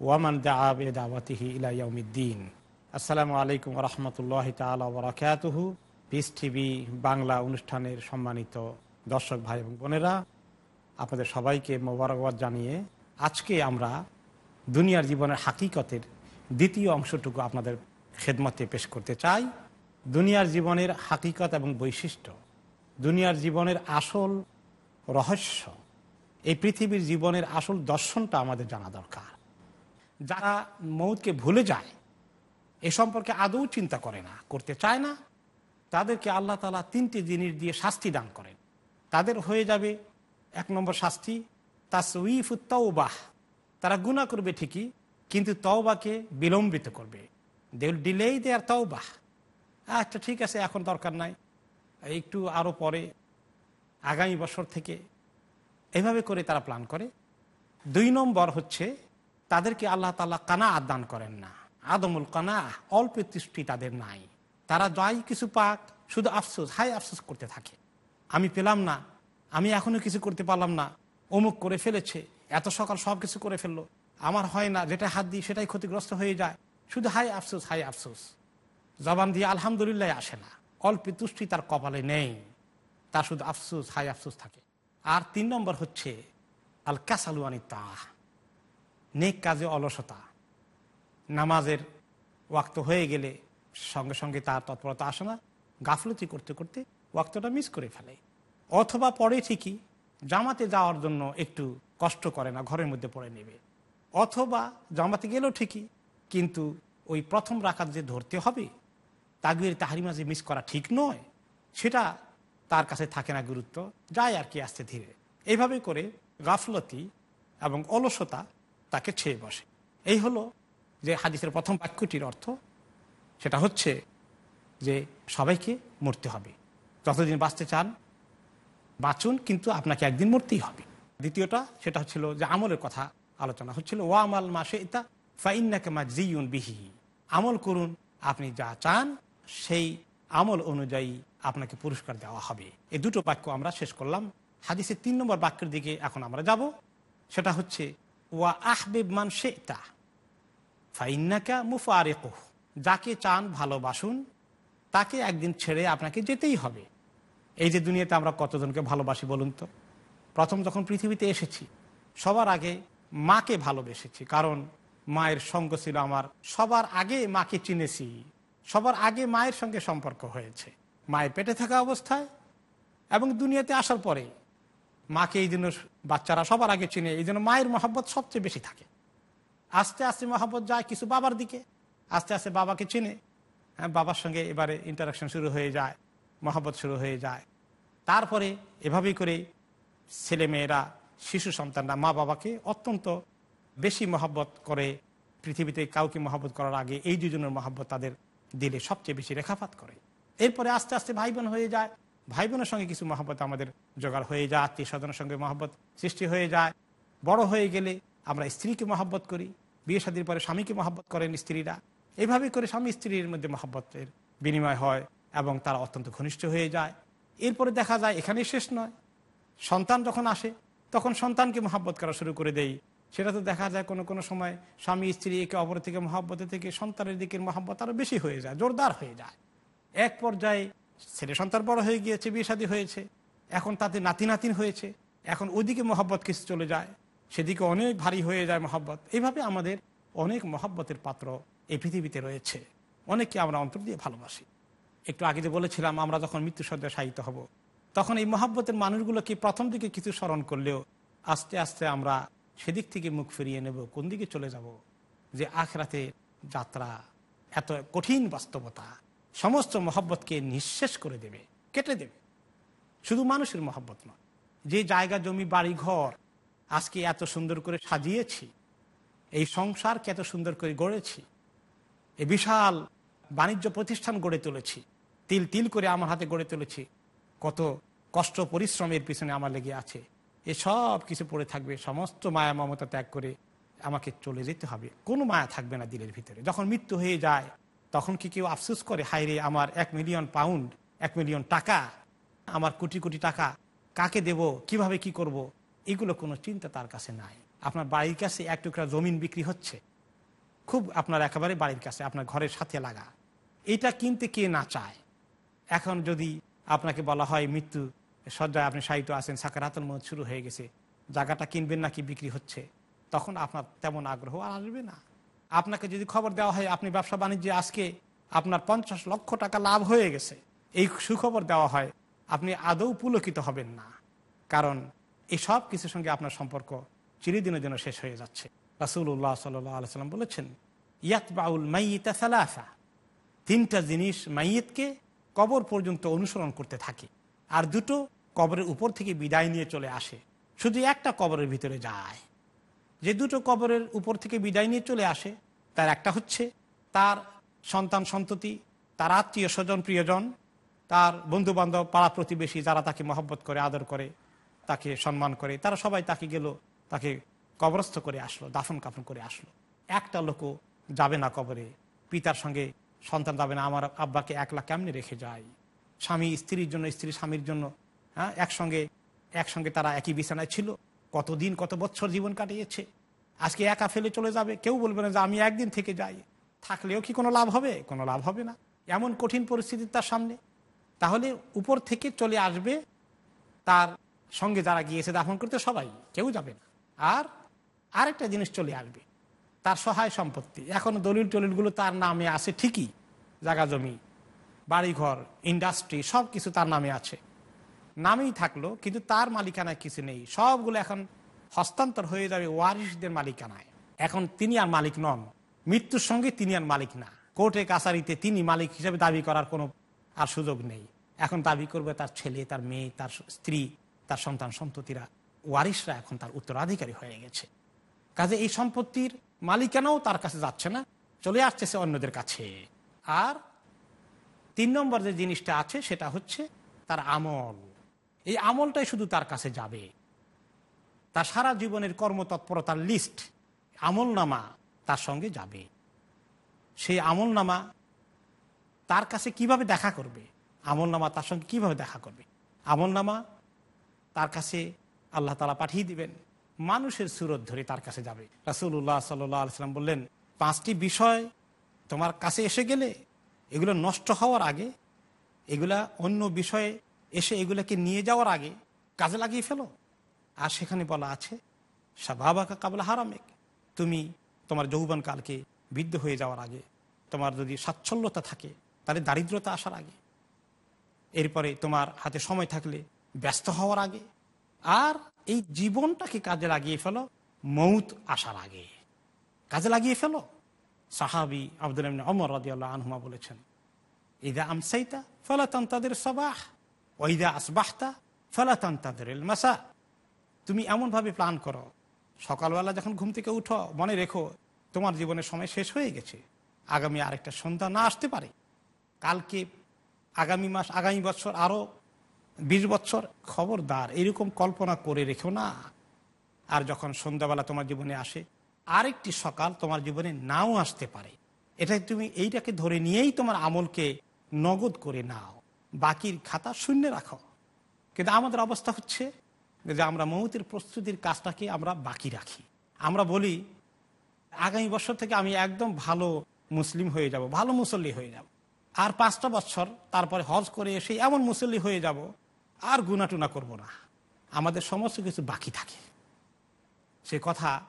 ওয়ামান দাওয়াতিহি ইলা ইয়ৌমিদ্দিন আসসালামু আলাইকুম রহমতুল্লাহ তালা পিস টিভি বাংলা অনুষ্ঠানের সম্মানিত দর্শক ভাই এবং বোনেরা, আপনাদের সবাইকে মোবারকবাদ জানিয়ে আজকে আমরা দুনিয়ার জীবনের হাকিকতের দ্বিতীয় অংশটুকু আপনাদের খেদমতে পেশ করতে চাই। দুনিয়ার জীবনের হাকিকত এবং বৈশিষ্ট্য, দুনিয়ার জীবনের আসল রহস্য, এই পৃথিবীর জীবনের আসল দর্শনটা আমাদের জানা দরকার। যারা মৌতকে ভুলে যায়, এ সম্পর্কে আদৌ চিন্তা করে না, করতে চায় না। তাদেরকে আল্লাহ তালা তিনটি জিনিস দিয়ে শাস্তি দান করেন। তাদের হয়ে যাবে এক নম্বর শাস্তি তাসউইফ তওবাহ তারা গুণা করবে ঠিকই, কিন্তু তওবাকে বিলম্বিত করবে। দে উইল ডিলেই দেয়ার তওবাহ আচ্ছা ঠিক আছে, এখন দরকার নাই। একটু আরও পরে, আগামী বছর থেকে এভাবে করে তারা প্ল্যান করে। দুই নম্বর হচ্ছে তাদেরকে আল্লাহ তালা কানা আদান করেন না। আদমুল কানা অল্প তৃষ্টি তাদের নাই। তারা যাই কিছু পাক, শুধু আফসোস হাই আফসোস করতে থাকে। আমি পেলাম না, আমি এখনও কিছু করতে পারলাম না। অমুক করে ফেলেছে, এত সকাল সব কিছু করে ফেলল। আমার হয় না যেটা হাত দিই সেটাই ক্ষতিগ্রস্ত হয়ে যায়। শুধু হাই আফসোস হাই আফসোস। জবান দিয়ে আলহামদুলিল্লাহ আসে না। অল্প তুষ্টি তার কপালে নেই। তার শুধু আফসোস হাই আফসোস থাকে। আর তিন নম্বর হচ্ছে আল কাসালুয়ানি তাহ নেক কাজে অলসতা। নামাজের ওয়াক্ত হয়ে গেলে সঙ্গে সঙ্গে তার তৎপরতা আসে না। গাফলতি করতে করতে ওয়াক্তটা মিস করে ফেলে। অথবা পরে ঠিকই জামাতে যাওয়ার জন্য একটু কষ্ট করে না, ঘরের মধ্যে পড়ে নেবে। অথবা জামাতে গেলেও ঠিকই, কিন্তু ওই প্রথম রাখাত যে ধরতে হবে তাগুয়ের তাহারিমা যে মিস করা ঠিক নয়, সেটা তার কাছে থাকে না গুরুত্ব, যায় আর কি আসতে ধীরে। এইভাবে করে গাফলতি এবং অলসতা তাকে ছেয়ে বসে। এই হলো যে হাদিসের প্রথম বাক্যটির অর্থ। সেটা হচ্ছে যে সবাইকে মরতে হবে। যতদিন বাঁচতে চান, বাঁচুন, কিন্তু আপনাকে একদিন মরতেই হবে। দ্বিতীয়টা, সেটা হচ্ছিল যে আমলের কথা আলোচনা। হচ্ছিল, ওয়া আমাল মাসে ইতা ফাইন্নাকে মা জিউন বিহি। আমল করুন, আপনি যা চান, সেই আমল অনুযায়ী আপনাকে পুরস্কার দেওয়া হবে। এই দুটো বাক্য আমরা শেষ করলাম। হাদিসের তিন নম্বর বাক্যের দিকে এখন আমরা যাব। সেটা হচ্ছে ওয়া আহবেব মান শেতা, ফাইন্নাকা মুফারেক যাকে চান ভালোবাসুন, তাকে একদিন ছেড়ে আপনাকে যেতেই হবে। এই যে দুনিয়াতে আমরা কতজনকে ভালোবাসি বলুন তো? প্রথম যখন পৃথিবীতে এসেছি, সবার আগে মাকে ভালোবেসেছি, কারণ মায়ের সঙ্গ ছিল আমার। সবার আগে মাকে চিনেছি, সবার আগে মায়ের সঙ্গে সম্পর্ক হয়েছে। মায়ের পেটে থাকা অবস্থায় এবং দুনিয়াতে আসার পরে মাকে এই জন্য বাচ্চারা সবার আগে চিনে, এই জন্য মায়ের মহাব্বত সবচেয়ে বেশি থাকে। আস্তে আস্তে মহাব্বত যায় কিছু বাবার দিকে, আস্তে আস্তে বাবাকে চিনে। হ্যাঁ বাবার সঙ্গে এবারে ইন্টারাকশন শুরু হয়ে যায়, মহাব্বত শুরু হয়ে যায়। তারপরে এভাবেই করে ছেলে মেয়েরা শিশু সন্তানরা মা বাবাকে অত্যন্ত বেশি মহাব্বত করে, পৃথিবীতে কাউকে মহাব্বত করার আগে এই দুজনের মহাব্বত তাদের দিলে সবচেয়ে বেশি রেখাপাত করে। এরপরে আস্তে আস্তে ভাই বোন হয়ে যায় ভাই বোনের সঙ্গে কিছু মহাব্বত আমাদের জোগাড় হয়ে যায় আত্মীয় স্বজনের সঙ্গে মহাব্বত সৃষ্টি হয়ে যায়। বড় হয়ে গেলে আমরা স্ত্রীকে মহাব্বত করি, বিয়ে শাদির পরে স্বামীকে মহাব্বত করেন স্ত্রীরা। এইভাবে করে স্বামী স্ত্রীর মধ্যে মহাব্বতের বিনিময় হয় এবং তারা অত্যন্ত ঘনিষ্ঠ হয়ে যায়। এরপরে দেখা যায় এখানে শেষ নয়। সন্তান যখন আসে, তখন সন্তানকে মহাব্বত করা শুরু করে দেই সেটা তো দেখা যায় কোনো কোনো সময় স্বামী স্ত্রী একে অপর থেকে মহাব্বতের থেকে সন্তানের দিকের মহাব্বত আরও বেশি হয়ে যায়, জোরদার হয়ে যায়। এক পর্যায়ে ছেলে সন্তান বড় হয়ে গিয়েছে, বিয়ে শাদী হয়েছে, এখন তাতে নাতি নাতিন হয়েছে, এখন ওদিকে মহব্বত কিছু চলে যায়, সেদিকে অনেক ভারী হয়ে যায় মহব্বত। এইভাবে আমাদের অনেক মহব্বতের পাত্র এই পৃথিবীতে রয়েছে। অনেককে আমরা অন্তর দিয়ে ভালোবাসি। একটু আগে যে বলেছিলাম, আমরা যখন মৃত্যু সজ্জা সাহিত্য হব, তখন এই মহাব্বতের মানুষগুলোকে প্রথম দিকে কিছু স্মরণ করলেও আস্তে আস্তে আমরা সেদিক থেকে মুখ ফিরিয়ে নেব, কোন দিকে চলে যাব? যে আখরাতে যাত্রা, এত কঠিন বাস্তবতা সমস্ত মহব্বতকে নিঃশেষ করে দেবে, কেটে দেবে। শুধু মানুষের মহব্বত নয়, যে জায়গা, জমি, বাড়ি, ঘর আজকে এত সুন্দর করে সাজিয়েছি, এই সংসারকে এত সুন্দর করে গড়েছি, এই বিশাল বাণিজ্য প্রতিষ্ঠান গড়ে তুলেছি, তিল তিল করে আমার হাতে গড়ে তুলেছি, কত কষ্ট, পরিশ্রমের পিছনে আমার লেগে আছে এসব কিছু পড়ে থাকবে, সমস্ত মায়া, মমতা ত্যাগ করে আমাকে চলে যেতে হবে। কোনো মায়া থাকবে না দিলের ভিতরে। যখন মৃত্যু হয়ে যায় তখন কি কেউ আফসোস করে হাইরে আমার এক মিলিয়ন পাউন্ড, এক মিলিয়ন টাকা, আমার কোটি কোটি টাকা, কাকে দেব, কীভাবে কি করব? এগুলো কোনো চিন্তা তার কাছে নাই। আপনার বাড়ির কাছে এক টুকরা জমিন বিক্রি হচ্ছে। খুব আপনার একেবারে বাড়ির কাছে, আপনার ঘরের সাথে লাগা। এটা কিনতে কে না চায়? এখন যদি আপনাকে বলা হয়, মৃত্যু সজ্জায় আপনি সাহিত্য আছেন সাকারাতন মত শুরু হয়ে গেছে, জায়গাটা কিনবেন নাকি বিক্রি হচ্ছে? তখন আপনার তেমন আগ্রহ আসবে না। আপনাকে যদি খবর দেওয়া হয়, আপনি ব্যবসা বাণিজ্যে আজকে আপনার পঞ্চাশ লক্ষ টাকা লাভ হয়ে গেছে। এই সুখবর দেওয়া হয়, আপনি আদৌ পুলকিত হবেন না। কারণ এই সব কিছুর সঙ্গে আপনার সম্পর্ক চিরদিনের জন্য শেষ হয়ে যাচ্ছে। রাসুল্লাহ সাল্লাম বলেছেন ইয়াত বাউল মাইতা সালাফা তিনটা জিনিস মাইয়েতকে কবর পর্যন্ত অনুসরণ করতে থাকে, আর দুটো কবরের উপর থেকে বিদায় নিয়ে চলে আসে। শুধু একটা কবরের ভিতরে যায়। যে দুটো কবরের উপর থেকে বিদায় নিয়ে চলে আসে তার একটা হচ্ছে তার সন্তান সন্ততি, তার আত্মীয় স্বজন, প্রিয়জন, তার বন্ধু বান্ধব পাড়া প্রতিবেশী যারা তাকে মহব্বত করে, আদর করে, তাকে সম্মান করে, তারা সবাই তাকে গেল, তাকে কবরস্থ করে আসলো, দাফন কাফন করে আসলো। একটা লোকও যাবে না কবরে। পিতার সঙ্গে সন্তান যাবে না, আমার আব্বাকে একলা কেমনে রেখে যায় স্বামী স্ত্রীর জন্য, স্ত্রী স্বামীর জন্য হ্যাঁ একসঙ্গে একসঙ্গে তারা একই বিছানায় ছিল, কতদিন, কত বছর জীবন কাটিয়েছে? আজকে একা ফেলে চলে যাবে, কেউ বলবে না যে আমি একদিন থেকে যাই। থাকলেও কি কোনো লাভ হবে? কোনো লাভ হবে না। এমন কঠিন পরিস্থিতি তার সামনে। তাহলে উপর থেকে চলে আসবে তার সঙ্গে যারা গিয়েছে দাফন করতে, সবাই। কেউ যাবে না। আর আরেকটা জিনিস চলে আসবে, তার সহায় সম্পত্তি। এখন দলিল টলিলগুলো তার নামে আছে ঠিকই। জায়গা জমি, বাড়িঘর, ইন্ডাস্ট্রি সব কিছু তার নামে আছে। নামেই থাকল, কিন্তু তার মালিকানায় কিছু নেই। সবগুলো এখন হস্তান্তর হয়ে যাবে ওয়ারিসদের মালিকানায়। এখন তিনি আর মালিক নন। মৃত্যুর সঙ্গে তিনি আর মালিক না। কোর্টে, কাছারিতে তিনি মালিক হিসেবে দাবি করার কোনো আর সুযোগ নেই। এখন দাবি করবে তার ছেলে, তার মেয়ে, তার স্ত্রী, তার সন্তান সন্ততিরা। ওয়ারিসরা এখন তার উত্তরাধিকারী হয়ে গেছে। কাজে এই সম্পত্তির মালিকানাও তার কাছে যাচ্ছে না। চলে আসছে সে অন্যদের কাছে। আর তিন নম্বর যে জিনিসটা আছে সেটা হচ্ছে তার আমল। এই আমলটাই শুধু তার কাছে যাবে। তার সারা জীবনের কর্মতৎপরতার লিস্ট আমল নামা তার সঙ্গে যাবে। সেই আমল নামা তার কাছে কীভাবে দেখা করবে? আমল নামা তার সঙ্গে কীভাবে দেখা করবে? আমল নামা তার কাছে আল্লাহ তালা পাঠিয়ে দিবেন। মানুষের সুরত ধরে তার কাছে যাবে। রাসুল্লাহ সাল্লাম বললেন, পাঁচটি বিষয় তোমার কাছে এসে গেলে, এগুলো নষ্ট হওয়ার আগে, এগুলা অন্য বিষয়ে এসে এগুলাকে নিয়ে যাওয়ার আগে কাজে লাগিয়ে ফেলো। আর সেখানে বলা আছে সাবাবাকা কাবলা হারামেক। তুমি তোমার যৌবন কালকে বৃদ্ধ হয়ে যাওয়ার আগে, তোমার যদি সাচ্ছল্যতা থাকে, তাহলে দারিদ্রতা আসার আগে। এরপরে তোমার হাতে সময় থাকলে ব্যস্ত হওয়ার আগে। আর এই জীবনটাকে কাজে লাগিয়ে ফেলো, মৌত আসার আগে। কাজে লাগিয়ে ফেলো। সাহাবি আব্দুল অমর রাদিয়াল্লাহ আনহুমা বলেছেন, ইদা আমসাইতা ফলাতন তাদের সবাহ ওইদা আসবাহতা ফলাতন তাদের মাসা তুমি এমনভাবে প্ল্যান করো, সকালবেলা যখন ঘুম থেকে উঠো, মনে রেখো, তোমার জীবনের সময় শেষ হয়ে গেছে। আগামী আরেকটা সন্ধ্যা না আসতে পারে। কালকে, আগামী মাস, আগামী বছর আরও বিশ বছর, খবরদার, এরকম কল্পনা করে রেখো না। আর যখন সন্ধ্যাবেলা তোমার জীবনে আসে, আরেকটি সকাল তোমার জীবনে নাও আসতে পারে। এটা তুমি এইটাকে ধরে নিয়েই তোমার আমলকে নগদ করে নাও। বাকির খাতা শূন্য রাখো। কিন্তু আমাদের অবস্থা হচ্ছে যে আমরা মৌতের প্রস্তুতির কাজটাকে আমরা বাকি রাখি। আমরা বলি, আগামী বছর থেকে আমি একদম ভালো মুসলিম হয়ে যাব, ভালো মুসল্লি হয়ে যাব। আর পাঁচটা বছর তারপরে হজ করে এসে এমন মুসল্লি হয়ে যাব, আর গুনাটুনা করব না। আমাদের সমস্ত কিছু বাকি থাকে। সে কথা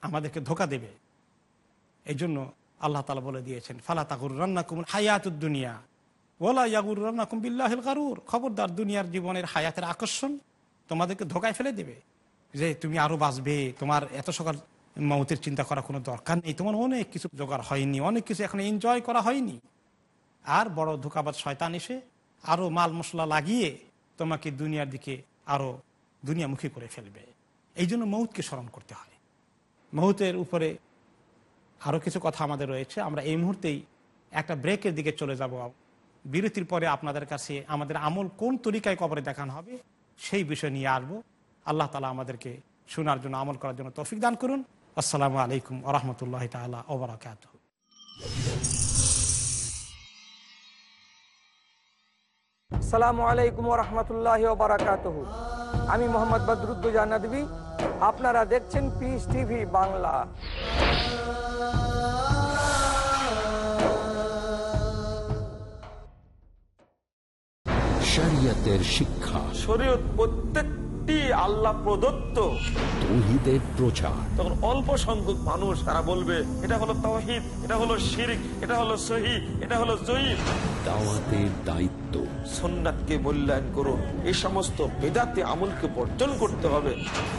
আমাদেরকে ধোকা দেবে। এই জন্য আল্লাহ তালা বলে দিয়েছেন, ফালা তাকুর রান্না কুমুর হায়াতুর দুনিয়া ওলা ইয়াগুর রান্না কুম্বিল্লাহিল কারুর খবরদার দুনিয়ার জীবনের হায়াতের আকর্ষণ তোমাদেরকে ধোকায় ফেলে দেবে? যে তুমি আরও বাঁচবে, তোমার এত সকাল মৌতের চিন্তা করা কোনো দরকার নেই, তোমার অনেক কিছু জোগাড় হয়নি, অনেক কিছু এখন এনজয় করা হয়নি। আর বড় ধোকাবাদ শয়তান এসে আরও মাল মশলা লাগিয়ে তোমাকে দুনিয়ার দিকে আরও দুনিয়ামুখী করে ফেলবে। এই জন্য মৌতকে স্মরণ করতে হয়। মৌতের উপরে আরও কিছু কথা আমাদের রয়েছে। আমরা এই মুহূর্তেই একটা ব্রেকের দিকে চলে যাব। বিরতির পরে আপনাদের কাছে আমাদের আমল কোন তরিকায় কবরে দেখানো হবে সেই বিষয় নিয়ে আসব। আল্লাহ তালা আমাদেরকে শোনার জন্য, আমল করার জন্য তৌফিক দান করুন। আসসালামু আলাইকুম আরহামতুল্লাহ তালা ওবরাকাত সালামু আলাইকুম আমি মোহাম্মদ বদরুদ্দুজা নদী আপনারা দেখছেন পিস টিভি বাংলা। শরিয়তের শিক্ষা। শরীয়ত প্রত্যেকটি আল্লাহ প্রদত্ত। তৌহিদের প্রচার। তখন অল্প সংখ্যক মানুষ তারা বলবে এটা হলো তহিদ এটা হলো শিরিক এটা হলো সহি এটা হলো জয়ীব। দাওয়াতের দায়িত্ব। মূল্যায়ন এই সমস্ত বেদাতে আমলকে বর্জন করতে হবে।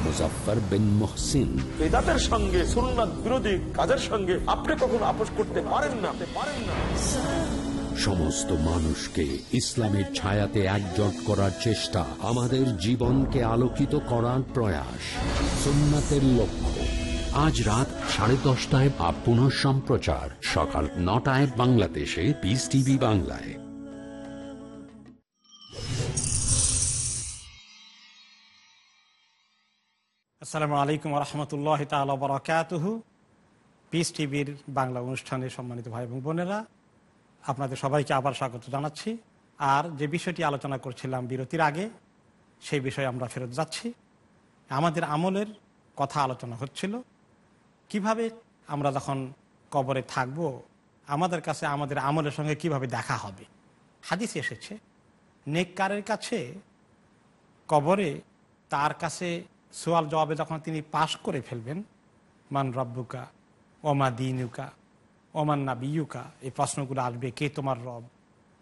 মুজাফফর বিন মহসিন। বেদাতের সঙ্গে সুন্নাত বিরোধী কাজের সঙ্গে আপনি কখনো আপোষ করতে পারেন না পারেন না? সমস্ত মানুষকে ইসলামের ছায়াতে একজট করার চেষ্টা আমাদের জীবনকে আলোকিত করার প্রয়াস। সুন্নাতের লক্ষ্য। আজ রাত সাড়ে দশটায় বা পুনঃ সম্প্রচার। সকাল নটায় বাংলাদেশে পিস টিভি বাংলায়। আসসালামু আলাইকুম রহমতুল্লাহ তালা বরাকাতহু পিস টিভির বাংলা অনুষ্ঠানে সম্মানিত ভাই এবং বোনেরা আপনাদের সবাইকে আবার স্বাগত জানাচ্ছি। আর যে বিষয়টি আলোচনা করছিলাম বিরতির আগে, সেই বিষয়ে আমরা ফেরত যাচ্ছি। আমাদের আমলের কথা আলোচনা হচ্ছিল, কীভাবে আমরা যখন কবরে থাকব, আমাদের কাছে আমাদের আমলের সঙ্গে কীভাবে দেখা হবে? হাদিস এসেছে, নেককারের কাছে কবরে তার কাছে সোয়াল জবাবে যখন তিনি পাশ করে ফেলবেন, মান রব্বুকা ওমা দিনুকা ওমান না বিয়ুকা, এই প্রশ্নগুলো আসবে কে তোমার রব?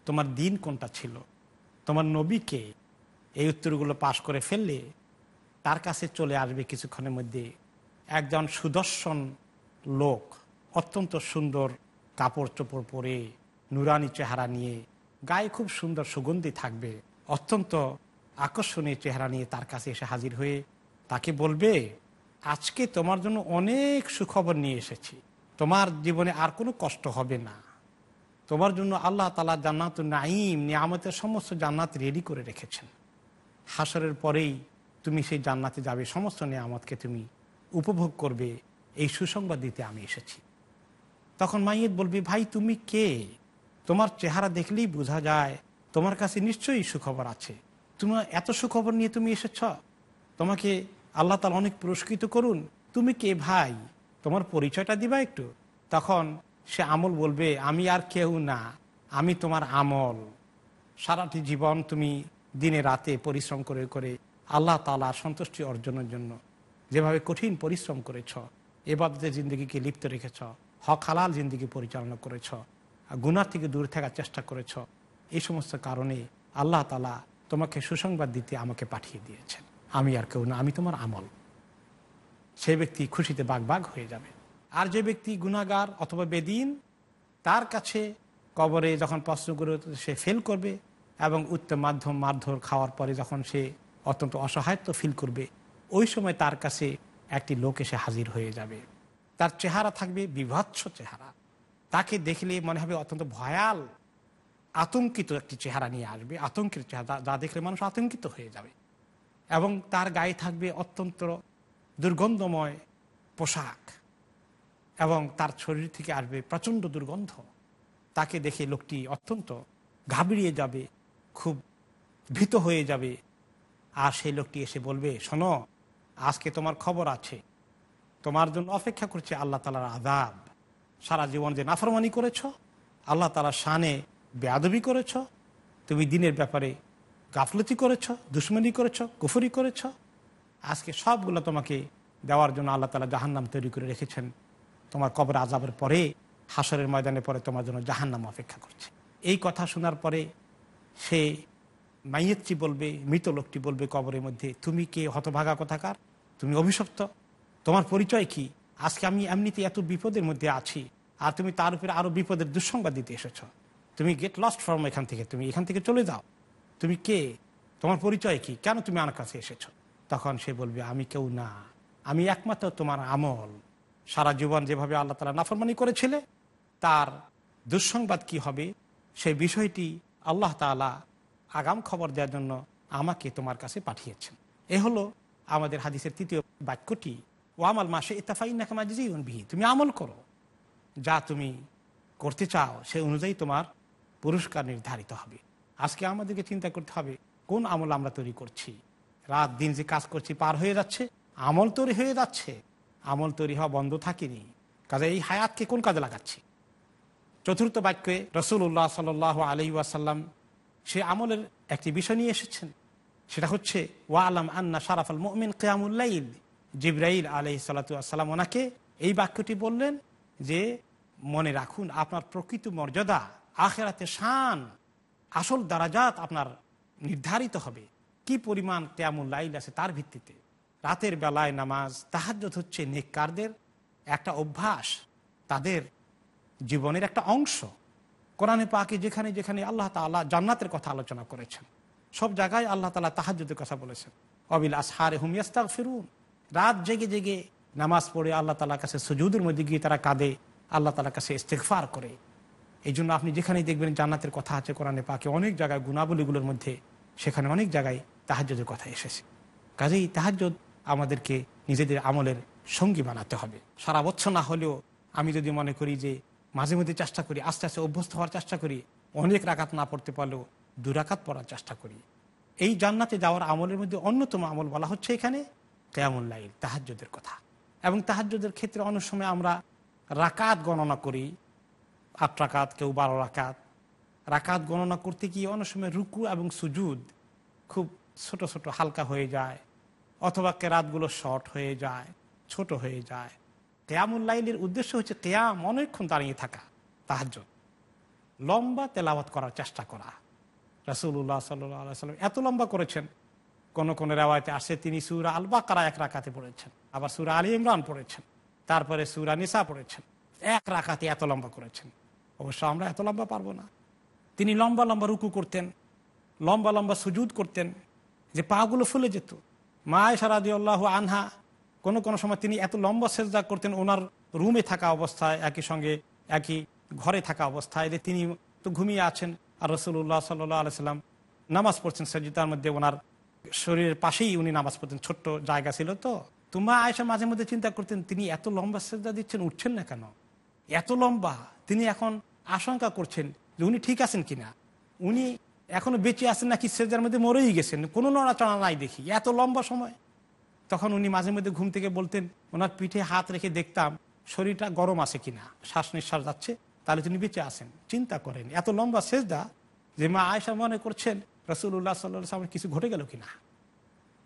তোমার দিন কোনটা ছিল? তোমার নবী কে? এই উত্তরগুলো পাশ করে ফেললে তার কাছে চলে আসবে কিছুক্ষণের মধ্যে একজন সুদর্শন লোক, অত্যন্ত সুন্দর কাপড় চোপড় পরে নুরানি চেহারা নিয়ে, গায়ে খুব সুন্দর সুগন্ধি থাকবে, অত্যন্ত আকর্ষণীয় চেহারা নিয়ে তার কাছে এসে হাজির হয়ে তাকে বলবে, আজকে তোমার জন্য অনেক সুখবর নিয়ে এসেছি। তোমার জীবনে আর কোনো কষ্ট হবে না। তোমার জন্য আল্লাহ তালা জান্নাত নাইম নিয়ামতের সমস্ত জান্নাত রেডি করে রেখেছেন। হাসরের পরেই তুমি সেই জান্নাতে যাবে, সমস্ত নিয়ামতকে তুমি উপভোগ করবে। এই সুসংবাদ দিতে আমি এসেছি। তখন মাইয়েত বলবি, ভাই, তুমি কে? তোমার চেহারা দেখলেই বোঝা যায়। তোমার কাছে নিশ্চয়ই সুখবর আছে। তুমি এত সুখবর নিয়ে তুমি এসেছ। তোমাকে আল্লাহ তালা অনেক পুরস্কৃত করুন। তুমি কে, ভাই? তোমার পরিচয়টা দিবা একটু? তখন সে আমল বলবে, আমি আর কেউ না, আমি তোমার আমল। সারাটি জীবন তুমি দিনে রাতে পরিশ্রম করে করে আল্লাহ তালার সন্তুষ্টি অর্জনের জন্য যেভাবে কঠিন পরিশ্রম করেছ, এবাদতের জিন্দগিকে লিপ্ত রেখেছ, হক হালাল জিন্দগি পরিচালনা করেছ গুনার থেকে দূরে থাকার চেষ্টা করেছ, এই সমস্ত কারণে আল্লাহ তালা তোমাকে সুসংবাদ দিতে আমাকে পাঠিয়ে দিয়েছেন। আমি আর কেউ না, আমি তোমার আমল। সেই ব্যক্তি খুশিতে বাঘ হয়ে যাবে। আর যে ব্যক্তি গুণাগার অথবা বেদিন, তার কাছে কবরে যখন প্রশ্ন প্রশ্নগুলো সে ফেল করবে এবং উত্তম মাধ্যম মারধর খাওয়ার পরে যখন সে অত্যন্ত অসহায়ত্ব ফিল করবে, ওই সময় তার কাছে একটি লোক এসে হাজির হয়ে যাবে। তার চেহারা থাকবে বিভৎস চেহারা। তাকে দেখলে মনে হবে অত্যন্ত ভয়াল, আতঙ্কিত একটি চেহারা নিয়ে আসবে। আতঙ্কের চেহারা, যা দেখলে মানুষ আতঙ্কিত হয়ে যাবে। এবং তার গায়ে থাকবে অত্যন্ত দুর্গন্ধময় পোশাক এবং তার শরীর থেকে আসবে প্রচণ্ড দুর্গন্ধ। তাকে দেখে লোকটি অত্যন্ত ঘাবড়িয়ে যাবে, খুব ভীত হয়ে যাবে। আর সেই লোকটি এসে বলবে, শোনো, আজকে তোমার খবর আছে। তোমার জন্য অপেক্ষা করছে আল্লাহ তালার আদাব সারা জীবন যে নাফরমানি করেছ, আল্লাহ তালার শানে বেয়াদবি করেছ, তুমি দিনের ব্যাপারে গাফলতি করেছ, দুশ্মনী করেছ, কুফুরি করেছ আজকে সবগুলো তোমাকে দেওয়ার জন্য আল্লাহ তালা জাহান্নাম তৈরি করে রেখেছেন। তোমার কবর আজাবের পরে হাসরের ময়দানে পরে তোমার জন্য জাহান্নাম অপেক্ষা করছে। এই কথা শোনার পরে সে মাইয়েচ্ছি বলবে, মৃত লোকটি বলবে কবরের মধ্যে, তুমি কে? হতভাগা কথাকার? তুমি অভিশপ্ত? তোমার পরিচয় কি? আজকে আমি এমনিতে এত বিপদের মধ্যে আছি, আর তুমি তার উপরে আরও বিপদের দুঃসংবাদ দিতে এসেছ। তুমি গেট লস্ট ফ্রম এখান থেকে, তুমি এখান থেকে চলে যাও। তুমি কে? তোমার পরিচয় কি? কেন তুমি আমার কাছে এসেছ? তখন সে বলবে, আমি কেউ না। আমি একমাত্র তোমার আমল। সারা জীবন যেভাবে আল্লাহ তালা নাফরমানি করেছিলে, তার দুঃসংবাদ কি হবে? সেই বিষয়টি আল্লাহ তালা আগাম খবর দেওয়ার জন্য আমাকে তোমার কাছে পাঠিয়েছেন। এ হলো আমাদের হাদিসের তৃতীয় বাক্যটি ও মাসে ইতাফাই নাকামাজি বিহি। তুমি আমল করো। যা তুমি করতে চাও, সে অনুযায়ী তোমার পুরস্কার নির্ধারিত হবে। আজকে আমাদেরকে চিন্তা করতে হবে, কোন আমল আমরা তৈরি করছি? রাত দিন যে কাজ করছি পার হয়ে যাচ্ছে, আমল তৈরি হয়ে যাচ্ছে, আমল তৈরি হওয়া বন্ধ থাকেনি। কাজে এই হায়াতকে কোন কাজে লাগাচ্ছি? চতুর্থ বাক্যে রসুল্লাহ সাল আলি ওয়াসাল্লাম সে আমলের একটি বিষয় নিয়ে এসেছেন। সেটা হচ্ছে ওয়া আলাম আন্না সারাফাল মোমিন কেয়ামুল্লাইল জিব্রাইল আলহি সাল্লাম ওনাকে এই বাক্যটি বললেন যে, মনে রাখুন, আপনার প্রকৃত মর্যাদা আখেরাতে শান, আসল দারাজাত আপনার নির্ধারিত হবে। কি পরিমাণ কেয়ামুল্লাইল আছে তার ভিত্তিতে? রাতের বেলায় নামাজ তাহাজ্জত হচ্ছে নেককারদের একটা অভ্যাস, তাদের জীবনের একটা অংশ। কোরআনে পাকে যেখানে যেখানে আল্লাহ তাল্লাহ জান্নাতের কথা আলোচনা করেছেন, সব জায়গায় আল্লাহ তালা তাহাজুদের কথা বলেছেন। অবিল আসহারে হুমিয়াস্তাক ফিরুন রাত জেগে জেগে নামাজ পড়ে আল্লাহ তালার কাছে সুজুদের মধ্যে গিয়ে তারা কাঁদে, আল্লাহ তালার কাছে ইস্তেকফার করে। এই জন্য আপনি যেখানেই দেখবেন জান্নাতের কথা আছে কোরআনে পাকে অনেক জায়গায় গুণাবলীগুলোর মধ্যে, সেখানে অনেক জায়গায় তাহাজ্যদের কথা এসেছে। কাজেই তাহাজ্যদ আমাদেরকে নিজেদের আমলের সঙ্গী বানাতে হবে। সারা বছর না হলেও আমি যদি মনে করি যে মাঝে মধ্যে চেষ্টা করি, আস্তে আস্তে অভ্যস্ত হওয়ার চেষ্টা করি, অনেক রাকাত না পড়তে পারলেও দুরাকাত পড়ার চেষ্টা করি। এই জান্নাতে যাওয়ার আমলের মধ্যে অন্যতম আমল বলা হচ্ছে এখানে কেমন লাইল তাহাজ্যদের কথা। এবং তাহাজ্যদের ক্ষেত্রে অনেক সময় আমরা রাকাত গণনা করি, আট রাকাত, কেউ বারো রাকাত। রাকাত গণনা করতে গিয়ে অনেক সময় রুকু এবং সুজুদ খুব ছোট ছোট হালকা হয়ে যায়, অথবা কেরাতগুলো শর্ট হয়ে যায়, ছোট হয়ে যায়। কেয়ামুল লাইলের উদ্দেশ্য হচ্ছে কেয়াম, অনেকক্ষণ দাঁড়িয়ে থাকা তাহাজ লম্বা তেলাওয়াত করার চেষ্টা করা। রাসুল্লাহ সাল্লাম এত লম্বা করেছেন, কোন কোন রেওয়ায়তে আসে তিনি সুরা আল বাকারা এক রাকাতে পড়েছেন, আবার সুরা আলী ইমরান পড়েছেন, তারপরে সুরা নিসা পড়েছেন, এক রাকাতে এত লম্বা করেছেন। অবশ্য আমরা এত লম্বা পারব না। তিনি লম্বা লম্বা রুকু করতেন, লম্বা লম্বা সুজুদ করতেন যে পাগুলো ফুলে যেত। মা সারাদি আল্লাহ আনহা কোন কোন সময় তিনি এত লম্বা সেজদা করতেন, ওনার রুমে থাকা অবস্থায়, একই সঙ্গে একই ঘরে থাকা অবস্থায় যে তিনি তো ঘুমিয়ে আছেন। আর রসুল্লাহ সাল্লাহ আলাইসাল্লাম নামাজ পড়ছেন সেজিদার মধ্যে, ওনার শরীরের পাশেই উনি নামাজ পড়তেন, ছোট্ট জায়গা ছিল তো। তোমা আয়সা মাঝে মধ্যে চিন্তা করতেন, তিনি এত লম্বা সেজদা দিচ্ছেন, উঠছেন না কেন? এত লম্বা, তিনি এখন আশঙ্কা করছেন যে উনি ঠিক আছেন কিনা? উনি এখনও বেঁচে আছেন নাকি সেজার মধ্যে মরেই গেছেন? কোনো নড়াচড়া নাই দেখি। এত লম্বা সময়। তখন উনি মাঝে মধ্যে ঘুম থেকে বলতেন, ওনার পিঠে হাত রেখে দেখতাম শরীরটা গরম আছে কিনা? শ্বাস নিঃশ্বাস যাচ্ছে, তাহলে তিনি বেঁচে আসেন চিন্তা করেন, এত লম্বা সেজদা যে মা আয়সা মনে করছেন রসুল্লাহ সাল্লাহ কিছু ঘটে গেল কিনা?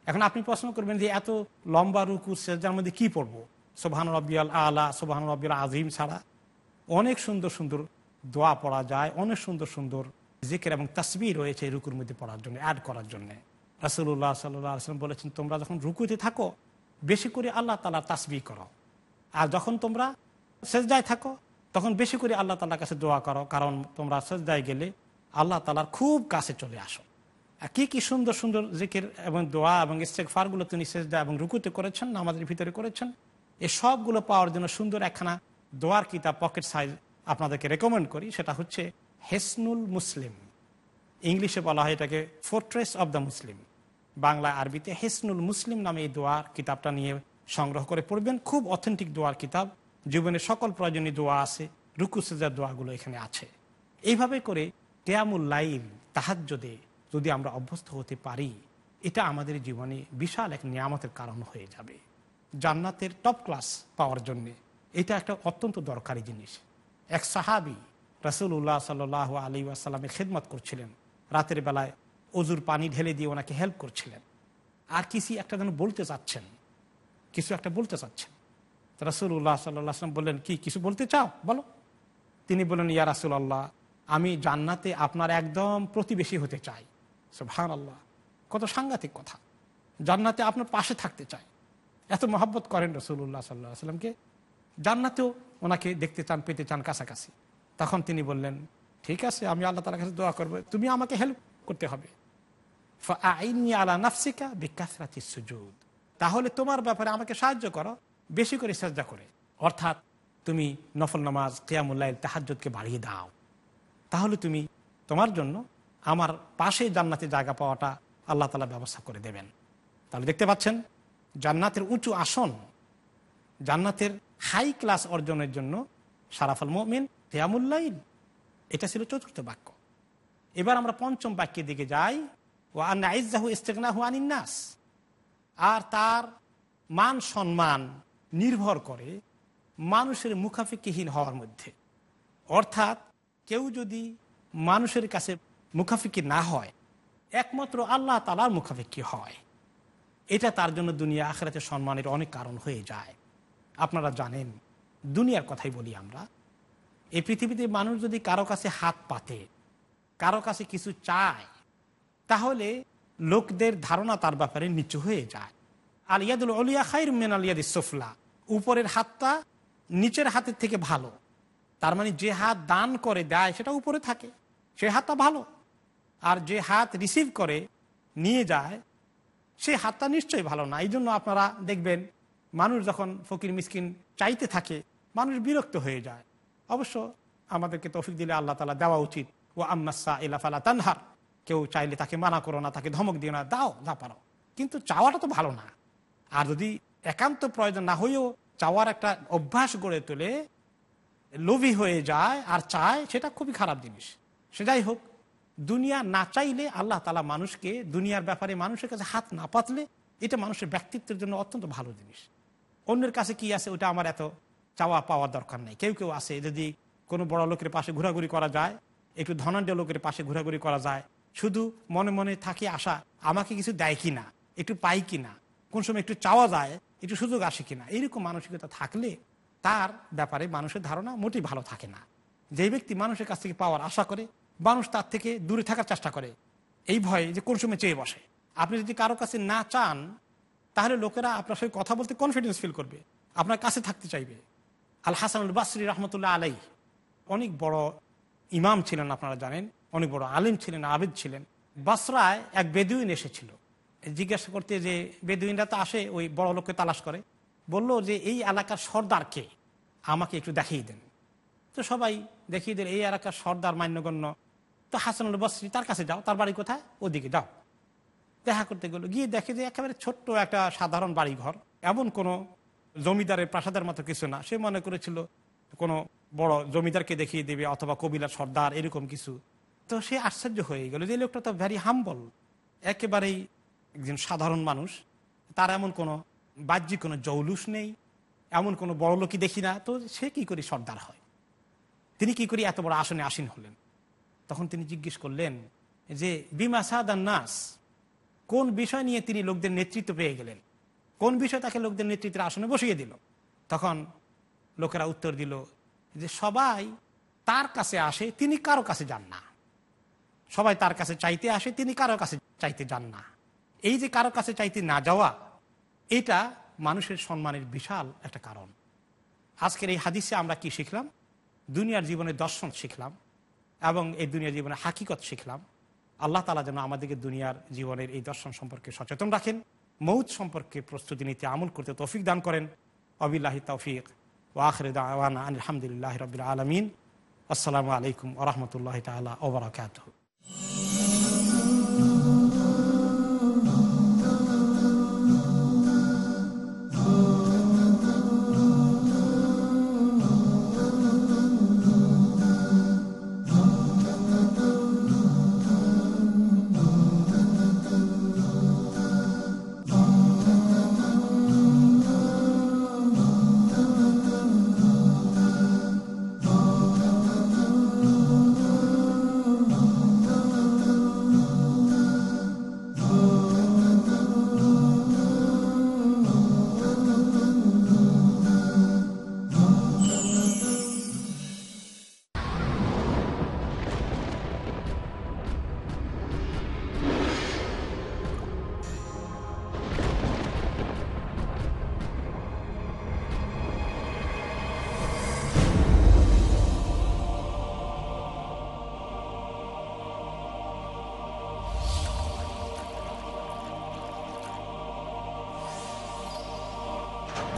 এখন আপনি প্রশ্ন করবেন যে এত লম্বা রুকু সেজদার মধ্যে কি পড়ব? সোভান রব্বিয়াল আলা সোভান রব্বিয়াল আজিম ছাড়া অনেক সুন্দর সুন্দর দোয়া পড়া যায়, অনেক সুন্দর সুন্দর জিকের এবং তসবি রয়েছে রুকুর মধ্যে পড়ার জন্য অ্যাড করার জন্য। রাসুল্লাহ সাল্লাম বলেছেন, তোমরা যখন রুকুতে থাকো, বেশি করে আল্লাহ তালা তাসবি করো। আর যখন তোমরা সেজদায় থাকো, তখন বেশি করে আল্লাহ তালার কাছে দোয়া করো, কারণ তোমরা সেজদায় গেলে আল্লাহ তালার খুব কাছে চলে আসো। কি কি সুন্দর সুন্দর জিকের এবং দোয়া এবং ফারগুলো তিনি সেজদা এবং রুকুতে করেছেন আমাদের ভিতরে করেছেন এই সবগুলো পাওয়ার জন্য সুন্দর একখানা দোয়ার কিতাব পকেট সাইজ আপনাদেরকে রেকমেন্ড করি। সেটা হচ্ছে হেসনুল মুসলিম। ইংলিশে বলা হয় এটাকে fortress of the Muslim Bangla আরবিতে হেসনুল মুসলিম নামে এই দোয়ার কিতাবটা নিয়ে সংগ্রহ করে পড়বেন। খুব অথেন্টিক দোয়ার কিতাব। জীবনের সকল প্রয়োজনীয় দোয়া আছে। রুকু সেজার দোয়াগুলো এখানে আছে। এইভাবে করে কেয়ামুল লাইল তাহাজ্যদে যদি আমরা অভ্যস্ত হতে পারি, এটা আমাদের জীবনে বিশাল এক নিয়ামতের কারণ হয়ে যাবে। জান্নাতের টপ ক্লাস পাওয়ার জন্যে। এটা একটা অত্যন্ত দরকারি জিনিস। এক সাহাবি রসুল্লাহ সাল আলী আসাল্লামের খেদমত করছিলেন। রাতের বেলায় অজুর পানি ঢেলে দিয়ে ওনাকে হেল্প করছিলেন। আর কিছু একটা যেন বলতে চাচ্ছেন। কিছু একটা বলতে চাচ্ছেন। রাসুল্লাহ সাল্লাম বললেন, কি, কিছু বলতে চাও? বলো। তিনি বললেন, ইয়া রাসুল আল্লাহ আমি জান্নাতে আপনার একদম প্রতিবেশী হতে চাই। ভান আল্লাহ কত সাংঘাতিক কথা। জান্নাতে আপনার পাশে থাকতে চাই। এত মহাব্বত করেন রসুল্লাহ সাল্লাহ সাল্লামকে জান্নাতেও ওনাকে দেখতে চান, পেতে চান কাছাকাছি। তখন তিনি বললেন, ঠিক আছে, আমি আল্লাহ তালার কাছে দোয়া করব, তুমি আমাকে হেল্প করতে হবে। আলা নাফসিকা বিকাশরাতি সুজুদ। তাহলে তোমার ব্যাপারে আমাকে সাহায্য করো, বেশি করে চেষ্টা করে। অর্থাৎ তুমি নফল নামাজ কেয়ামুল্লাহ তাহাজকে বাড়িয়ে দাও। তাহলে তুমি তোমার জন্য আমার পাশে জান্নাতে জায়গা পাওয়াটা আল্লাহ তালা ব্যবস্থা করে দেবেন। তাহলে দেখতে পাচ্ছেন, জান্নাতের উঁচু আসন, জান্নাতের হাই ক্লাস অর্জনের জন্য সারাফল মমিন কেয়ামুল্লাইল এটা ছিল চতুর্থ বাক্য। এবার আমরা পঞ্চম বাক্যের দিকে যাই। ও আন্নাইজাহু ইস্তেগনাহু আনিন্নাস আর তার মান সম্মান নির্ভর করে মানুষের মুখাফিকিহীন হওয়ার মধ্যে। অর্থাৎ কেউ যদি মানুষের কাছে মুখাফিকি না হয়, একমাত্র আল্লাহ তালার মুখাফিকি হয়। এটা তার জন্য দুনিয়া আখেরাতে সম্মানের অনেক কারণ হয়ে যায়। আপনারা জানেন, দুনিয়ার কথাই বলি আমরা। এই পৃথিবীতে মানুষ যদি কারও কাছে হাত পাতে, কারও কাছে কিছু চায়, তাহলে লোকদের ধারণা তার ব্যাপারে নিচু হয়ে যায়। আলিয়াদুল অলিয়া খাইর মেন আলিয়াদ সোফলা। উপরের হাতটা নিচের হাতের থেকে ভালো। তার মানে যে হাত দান করে, দেয়, সেটা উপরে থাকে। সে হাতটা ভালো। আর যে হাত রিসিভ করে, নিয়ে যায়, সে হাতটা নিশ্চয়ই ভালো না। এই জন্য আপনারা দেখবেন, মানুষ যখন ফকির, মিসকিন চাইতে থাকে, মানুষ বিরক্ত হয়ে যায়। অবশ্য আমাদেরকে তফিক দিলে আল্লাহ তালা দেওয়া উচিত। ও আম্মাসা ইলাফালা তানহার। কেউ চাইলে তাকে মানা করো না, তাকে ধমক দিও না, দাও, যা পারো। কিন্তু চাওয়াটা তো ভালো না। আর যদি একান্ত প্রয়োজন না হয়েও চাওয়ার একটা অভ্যাস গড়ে তোলে, লোভী হয়ে যায় আর চায়, সেটা খুবই খারাপ জিনিস। সেটাই হোক, দুনিয়া না চাইলে আল্লাহ তালা মানুষকে, দুনিয়ার ব্যাপারে মানুষের কাছে হাত না পাতলে, এটা মানুষের ব্যক্তিত্বের জন্য অত্যন্ত ভালো জিনিস। অন্যের কাছে কি আছে, ওটা আমার এত চাওয়া পাওয়ার দরকার নেই। কেউ কেউ আছে যদি কোনো বড় লোকের পাশে ঘোরাঘুরি করা যায়, একটু ধনাঢ্য লোকের পাশে ঘোরাঘুরি করা যায়, শুধু মনে মনে থাকে আশা, আমাকে কিছু দেয় কি না একটু পাই কি না কোন সময় একটু চাওয়া যায়, একটু সুযোগ আসে কিনা এইরকম মানসিকতা থাকলে তার ব্যাপারে মানুষের ধারণা মোটেই ভালো থাকে না। যে ব্যক্তি মানুষের কাছ থেকে পাওয়ার আশা করে, মানুষ তার থেকে দূরে থাকার চেষ্টা করে। এই ভয়ে যে কোন সময় চেয়ে বসে। আপনি যদি কারও কাছে না চান, তাহলে লোকেরা আপনার সঙ্গে কথা বলতে কনফিডেন্স ফিল করবে। আপনার কাছে থাকতে চাইবে। আল হাসান বাসরি রহমতুল্লাহ আলাই অনেক বড় ইমাম ছিলেন আপনারা জানেন, অনেক বড় আলিম ছিলেন, আবেদ ছিলেন। বাসরায় এক বেদুইন এসেছিল। জিজ্ঞাসা করতে যে, বেদুইনরা তো আসে, ওই বড় লোককে তালাশ করে? বলল যে, এই এলাকার সর্দারকে আমাকে একটু দেখিয়ে দেন। তো সবাই দেখিয়ে দিল, এই এলাকার সর্দার মান্যগণ্য। তো হাসানুল বসরি তার কাছে যাও, তার বাড়ি কোথায়? ওদিকে, যাও। দেখা করতে গেলো, গিয়ে দেখে যে, একেবারে ছোট্ট একটা সাধারণ বাড়ি ঘর এমন কোনো জমিদারের প্রাসাদের মতো কিছু না। সে মনে করেছিল, কোনো বড় জমিদারকে দেখিয়ে দেবে অথবা কবিলার সর্দার, এরকম কিছু। তো সে আশ্চর্য হয়ে গেল যে লোকটা তো ভ্যারি হাম্বল একেবারেই একজন সাধারণ মানুষ। তার এমন কোনো বাহ্যিক কোনো জৌলুস নেই। এমন কোনো বড় লোকই দেখি না। তো সে কি করে সর্দার হয়? তিনি কি করে এত বড় আসনে আসীন হলেন? তখন তিনি জিজ্ঞেস করলেন যে, বিমা সাদান নাস? কোন বিষয় নিয়ে তিনি লোকদের নেতৃত্ব পেয়ে গেলেন? কোন বিষয় তাকে লোকদের নেতৃত্বের আসনে বসিয়ে দিল? তখন লোকেরা উত্তর দিল যে সবাই তার কাছে আসে, তিনি কারও কাছে যান না। সবাই তার কাছে চাইতে আসে, তিনি কারও কাছে চাইতে যান না। এই যে কারও কাছে চাইতে না যাওয়া, এটা মানুষের সম্মানের বিশাল একটা কারণ। আজকের এই হাদিসে আমরা কি শিখলাম? দুনিয়ার জীবনে দর্শন শিখলাম এবং এই দুনিয়ার জীবনে হাকিকত শিখলাম। আল্লাহ তালা যেন আমাদেরকে দুনিয়ার জীবনের এই দর্শন সম্পর্কে সচেতন রাখেন। মৌত সম্পর্কে প্রস্তুতি নিতে আমল করতে তৌফিক দান করেন। অবিল্লাহি তৌফিক। ওয়াখরে আলহামদুলিল্লাহ রবিল আলমিন। আসসালামু আলাইকুম ওরহমতুল্লাহ তালা ওবরাকাত